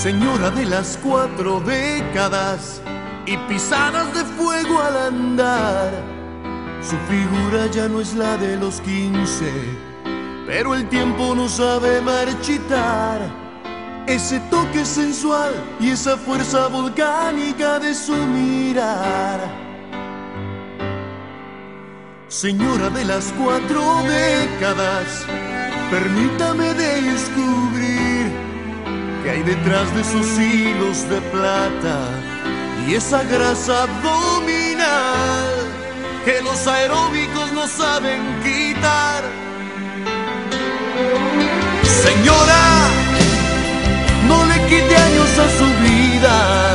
Señora de las cuatro décadas y pisadas de fuego al andar. Su figura ya no es la de los quince, pero el tiempo no sabe marchitar. Ese toque sensual y esa fuerza volcánica de su mirar. Señora de las cuatro décadas, permítame descubrir que hay detrás de esos hilos de plata y esa grasa abdominal que los aeróbicos no saben quitar. Señora, no le quite años a su vida,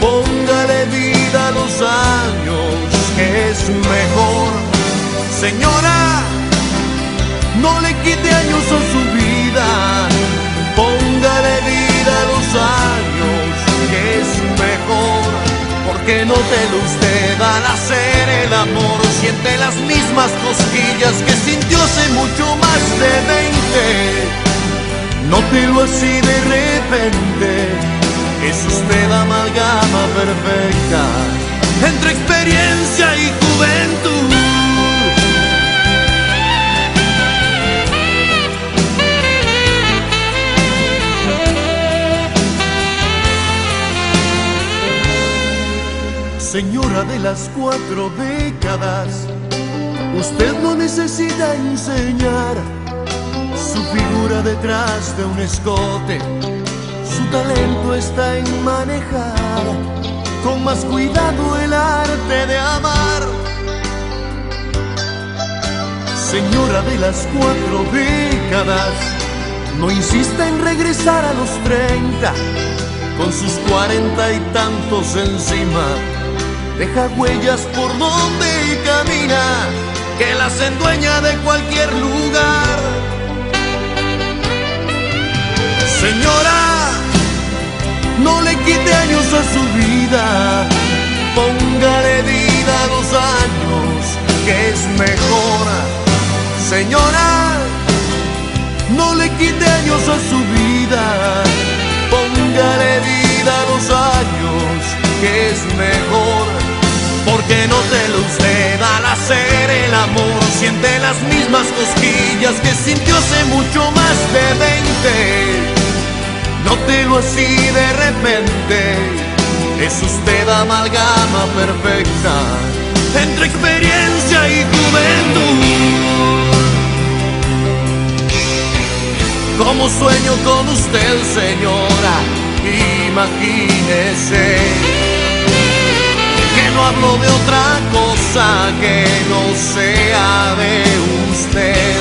póngale vida a los años, que es mejor. Señora, Usted al hacer el amor, siente las mismas cosquillas que sintió hace mucho más de 20. Nótelo así de repente, es usted amalgama perfecta entre experiencia y juventud. Señora de las cuatro décadas, usted no necesita enseñar su figura detrás de un escote. Su talento está en manejar con más cuidado el arte de amar. Señora de las cuatro décadas, no insista en regresar a los treinta con sus cuarenta y tantos encima deja huellas por donde camina, que las endueña de cualquier lugar. Señora, no le quite años a su vida, póngale vida a los años, que es mejor. Señora, no le quite años a su vida, mismas cosquillas que sintió hace mucho más de 20 nótelo así de repente es usted amalgama perfecta entre experiencia y juventud. Como sueño con usted señora imagínese no hablo de otra cosa que no sea de usted.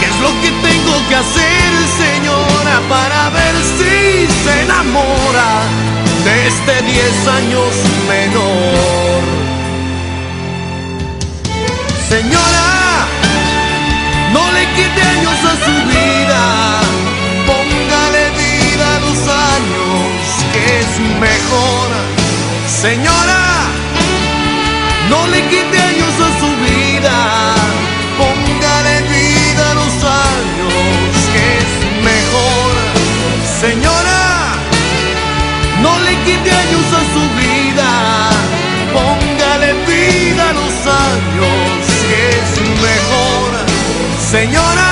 ¿Qué es lo que tengo que hacer, señora, para ver si se enamora de este 10 años menor? Señora, no le quite años a su Señora, no le quite años a su vida, póngale vida a los años, que es mejor. Señora, no le quite años a su vida, póngale vida a los años, que es mejor. Señora,